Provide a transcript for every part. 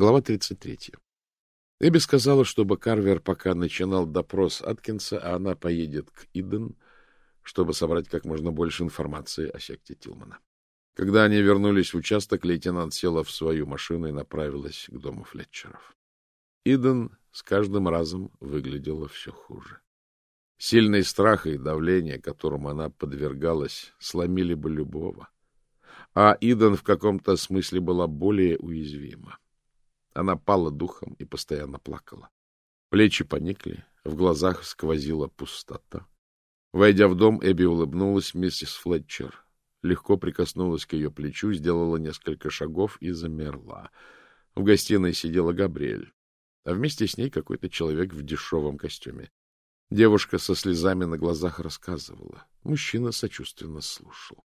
Глава 33. Эбби сказала, чтобы Карвер пока начинал допрос Аткинса, а она поедет к Иден, чтобы собрать как можно больше информации о секте Тилмана. Когда они вернулись в участок, лейтенант села в свою машину и направилась к дому Флетчеров. Иден с каждым разом выглядела все хуже. Сильный страх и давление, которому она подвергалась, сломили бы любого. А Иден в каком-то смысле была более уязвима. Она пала духом и постоянно плакала. Плечи поникли, в глазах сквозила пустота. Войдя в дом, Эбби улыбнулась миссис Флетчер, легко прикоснулась к ее плечу, сделала несколько шагов и замерла. В гостиной сидела Габриэль, а вместе с ней какой-то человек в дешевом костюме. Девушка со слезами на глазах рассказывала. Мужчина сочувственно слушал.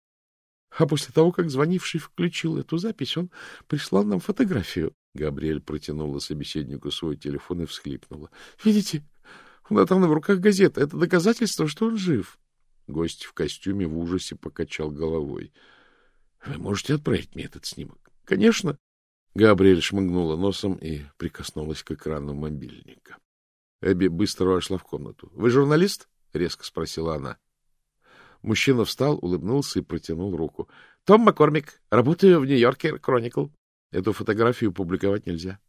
А после того, как звонивший включил эту запись, он прислал нам фотографию. Габриэль протянула собеседнику свой телефон и всхлипнула. — Видите, у Натана в руках газета. Это доказательство, что он жив. Гость в костюме в ужасе покачал головой. — Вы можете отправить мне этот снимок? — Конечно. Габриэль шмыгнула носом и прикоснулась к экрану мобильника. Эбби быстро вошла в комнату. — Вы журналист? — резко спросила она. Мужчина встал, улыбнулся и протянул руку. — Том Маккормик. Работаю в Нью-Йорке Кроникл. Эту фотографию публиковать нельзя.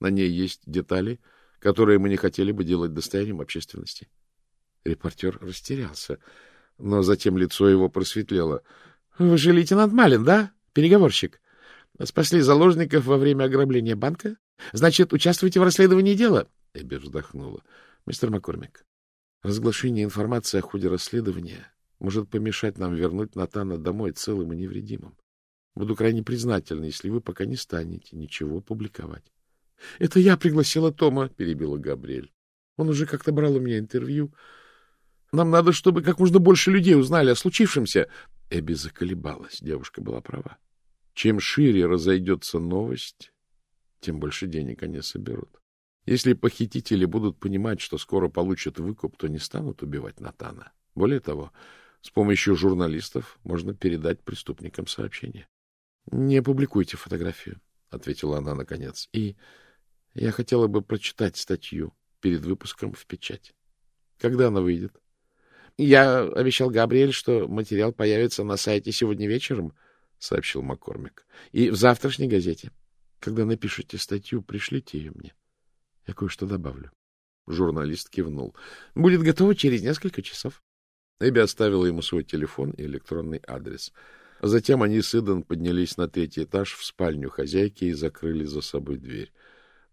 На ней есть детали, которые мы не хотели бы делать достоянием общественности. Репортер растерялся, но затем лицо его просветлело. — Вы же лейтенант Малин, да? Переговорщик. Спасли заложников во время ограбления банка? Значит, участвуете в расследовании дела? Эбби вздохнула. — Мистер Маккормик, разглашение информации о ходе расследования может помешать нам вернуть Натана домой целым и невредимым. Буду крайне признательна, если вы пока не станете ничего публиковать. — Это я пригласила Тома, — перебила Габриэль. Он уже как-то брал у меня интервью. Нам надо, чтобы как можно больше людей узнали о случившемся. Эбби заколебалась. Девушка была права. Чем шире разойдется новость, тем больше денег они соберут. Если похитители будут понимать, что скоро получат выкуп, то не станут убивать Натана. Более того, с помощью журналистов можно передать преступникам сообщение. — Не публикуйте фотографию, — ответила она наконец. — И я хотела бы прочитать статью перед выпуском в печать. Когда она выйдет? — Я обещал Габриэль, что материал появится на сайте сегодня вечером, — сообщил Маккормик. — И в завтрашней газете. Когда напишите статью, пришлите ее мне. Я кое-что добавлю. Журналист кивнул. — Будет готово через несколько часов. Эбби оставила ему свой телефон и электронный адрес — Затем они с Иден поднялись на третий этаж в спальню хозяйки и закрыли за собой дверь.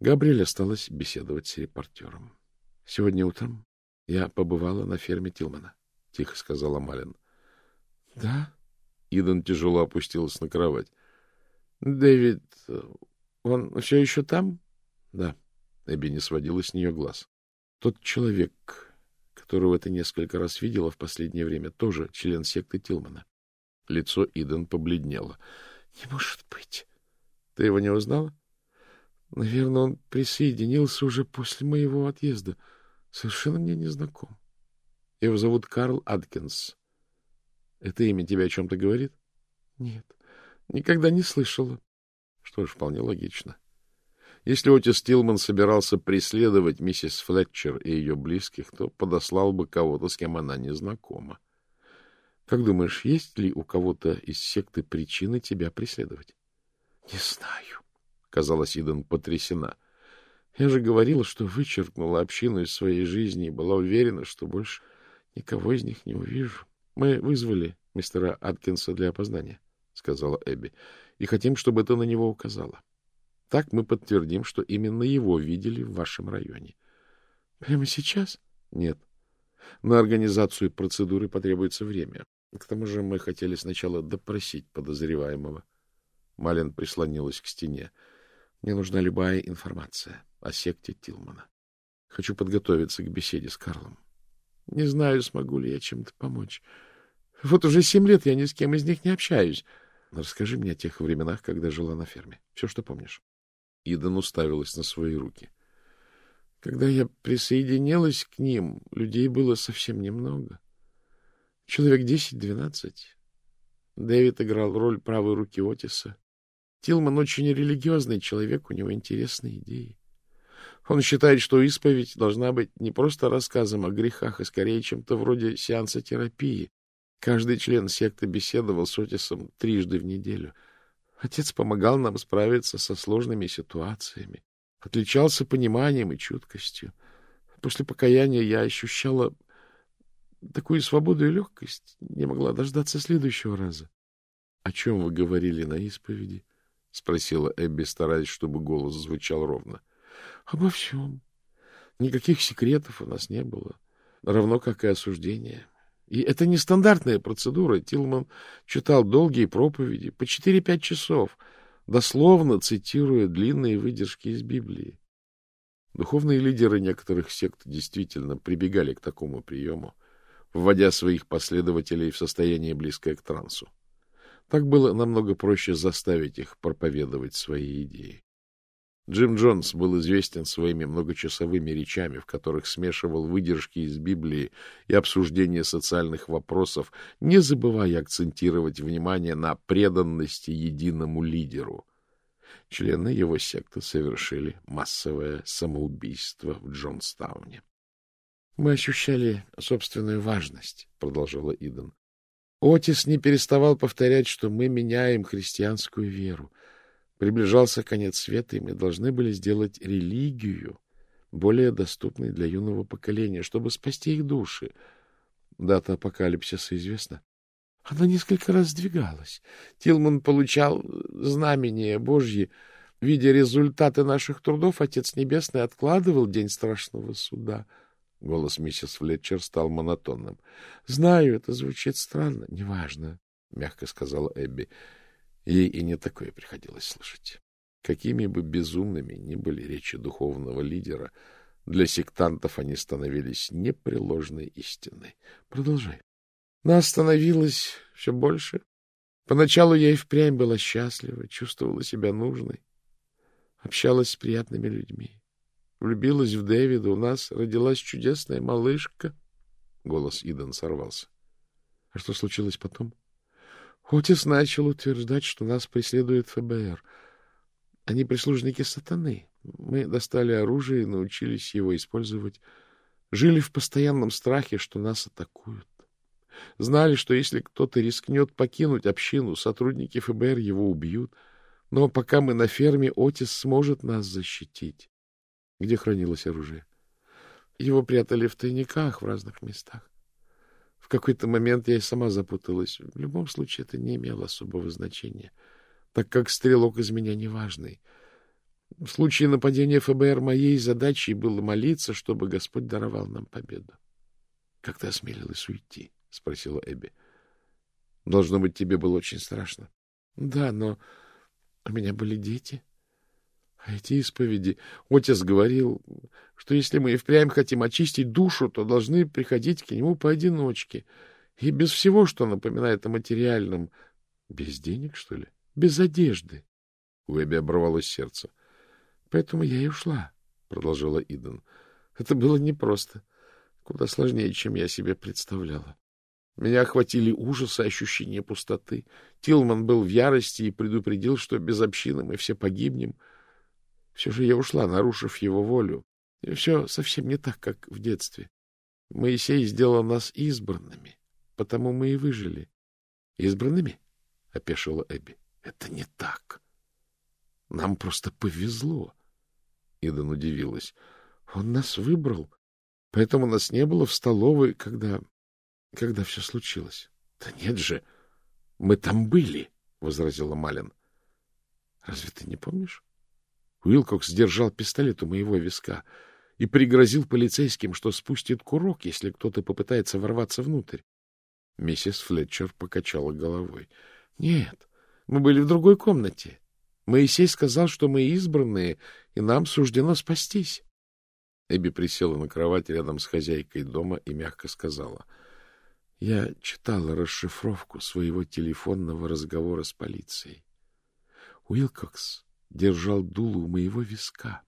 Габриэль осталась беседовать с репортером. — Сегодня утром я побывала на ферме Тилмана, — тихо сказала Малин. — Да? Иден тяжело опустилась на кровать. — Дэвид, он все еще там? — Да. Эбби не сводила с нее глаз. Тот человек, которого ты несколько раз видела в последнее время, тоже член секты Тилмана. Лицо Иден побледнело. — Не может быть. Ты его не узнала? Наверное, он присоединился уже после моего отъезда. Совершенно мне не знаком. Его зовут Карл Адкинс. Это имя тебе о чем-то говорит? Нет, никогда не слышала. Что ж, вполне логично. Если Отис Тилман собирался преследовать миссис Флетчер и ее близких, то подослал бы кого-то, с кем она не знакома. Как думаешь, есть ли у кого-то из секты причины тебя преследовать? — Не знаю, — казалось, Иден потрясена. Я же говорила, что вычеркнула общину из своей жизни и была уверена, что больше никого из них не увижу. Мы вызвали мистера Аткинса для опознания, — сказала Эбби, — и хотим, чтобы ты на него указала. Так мы подтвердим, что именно его видели в вашем районе. — Прямо сейчас? — Нет. На организацию процедуры потребуется время. К тому же мы хотели сначала допросить подозреваемого. Малин прислонилась к стене. Мне нужна любая информация о секте Тилмана. Хочу подготовиться к беседе с Карлом. Не знаю, смогу ли я чем-то помочь. Вот уже семь лет я ни с кем из них не общаюсь. Расскажи мне о тех временах, когда жила на ферме. Все, что помнишь. Идан уставилась на свои руки. Когда я присоединилась к ним, людей было совсем немного. — Человек десять-двенадцать. Дэвид играл роль правой руки Отиса. Тилман очень религиозный человек, у него интересные идеи. Он считает, что исповедь должна быть не просто рассказом о грехах, а скорее чем-то вроде сеанса терапии. Каждый член секты беседовал с Отисом трижды в неделю. Отец помогал нам справиться со сложными ситуациями, отличался пониманием и чуткостью. После покаяния я ощущала такую свободу и легкость, не могла дождаться следующего раза. — О чем вы говорили на исповеди? — спросила Эбби, стараясь, чтобы голос звучал ровно. — Обо всем. Никаких секретов у нас не было, равно как и осуждения. И это не стандартная процедура. Тилман читал долгие проповеди по 4-5 часов, дословно цитируя длинные выдержки из Библии. Духовные лидеры некоторых сект действительно прибегали к такому приему, вводя своих последователей в состояние, близкое к трансу. Так было намного проще заставить их проповедовать свои идеи. Джим Джонс был известен своими многочасовыми речами, в которых смешивал выдержки из Библии и обсуждение социальных вопросов, не забывая акцентировать внимание на преданности единому лидеру. Члены его секты совершили массовое самоубийство в Джонстауне. — Мы ощущали собственную важность, — продолжала Иден. Отис не переставал повторять, что мы меняем христианскую веру. Приближался конец света, и мы должны были сделать религию более доступной для юного поколения, чтобы спасти их души. Дата апокалипсиса известна. Она несколько раз сдвигалась. Тилман получал знамения Божьи. Видя результаты наших трудов, Отец Небесный откладывал день страшного суда — Голос миссис Флетчер стал монотонным. — Знаю, это звучит странно. — Неважно, — мягко сказала Эбби. Ей и не такое приходилось слышать. Какими бы безумными ни были речи духовного лидера, для сектантов они становились непреложной истиной. Продолжай. Нас становилось все больше. Поначалу я и впрямь была счастлива, чувствовала себя нужной, общалась с приятными людьми влюбилась в Дэвида, у нас родилась чудесная малышка. Голос Иден сорвался. А что случилось потом? Отис начал утверждать, что нас преследует ФБР. Они прислужники сатаны. Мы достали оружие и научились его использовать. Жили в постоянном страхе, что нас атакуют. Знали, что если кто-то рискнет покинуть общину, сотрудники ФБР его убьют. Но пока мы на ферме, Отис сможет нас защитить. Где хранилось оружие? Его прятали в тайниках в разных местах. В какой-то момент я и сама запуталась. В любом случае, это не имело особого значения, так как стрелок из меня неважный. В случае нападения ФБР моей задачей было молиться, чтобы Господь даровал нам победу. — Как ты осмелилась уйти? — спросила Эбби. — Должно быть, тебе было очень страшно. — Да, но у меня были дети. — а эти исповеди... Отец говорил, что если мы и впрямь хотим очистить душу, то должны приходить к нему поодиночке. И без всего, что напоминает о материальном. Без денег, что ли? Без одежды. У Эбби оборвалось сердце. Поэтому я и ушла, — продолжала Иден. Это было непросто. Куда сложнее, чем я себе представляла. Меня охватили ужас и ощущение пустоты. Тилман был в ярости и предупредил, что без общины мы все погибнем — все же я ушла, нарушив его волю. И все совсем не так, как в детстве. Моисей сделал нас избранными, потому мы и выжили. — Избранными? — опешила Эбби. — Это не так. Нам просто повезло. Идан удивилась. Он нас выбрал, поэтому нас не было в столовой, когда... когда все случилось. — Да нет же, мы там были, — возразила Малин. — Разве ты не помнишь? Уилкокс держал пистолет у моего виска и пригрозил полицейским, что спустит курок, если кто-то попытается ворваться внутрь. Миссис Флетчер покачала головой. — Нет, мы были в другой комнате. Моисей сказал, что мы избранные, и нам суждено спастись. Эбби присела на кровать рядом с хозяйкой дома и мягко сказала. — Я читала расшифровку своего телефонного разговора с полицией. Уилкокс держал дуло у моего виска.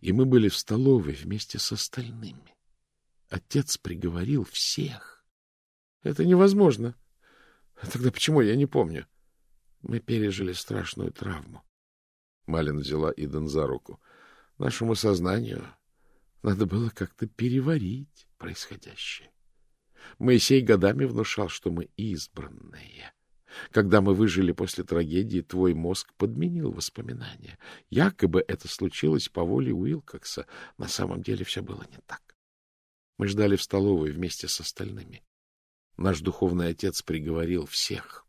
И мы были в столовой вместе с остальными. Отец приговорил всех. Это невозможно. Тогда почему я не помню? Мы пережили страшную травму. Малин взяла Иден за руку. Нашему сознанию надо было как-то переварить происходящее. Моисей годами внушал, что мы избранные. Когда мы выжили после трагедии, твой мозг подменил воспоминания. Якобы это случилось по воле Уилкокса. На самом деле все было не так. Мы ждали в столовой вместе с остальными. Наш духовный отец приговорил всех.